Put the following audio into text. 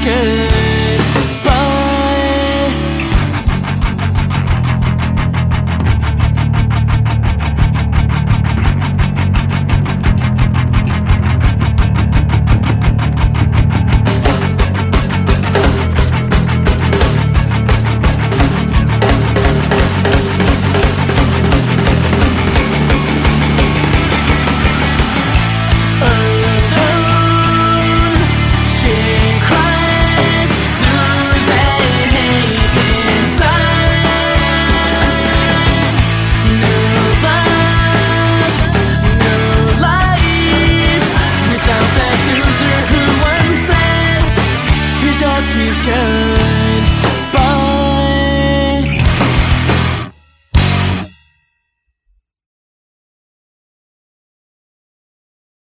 these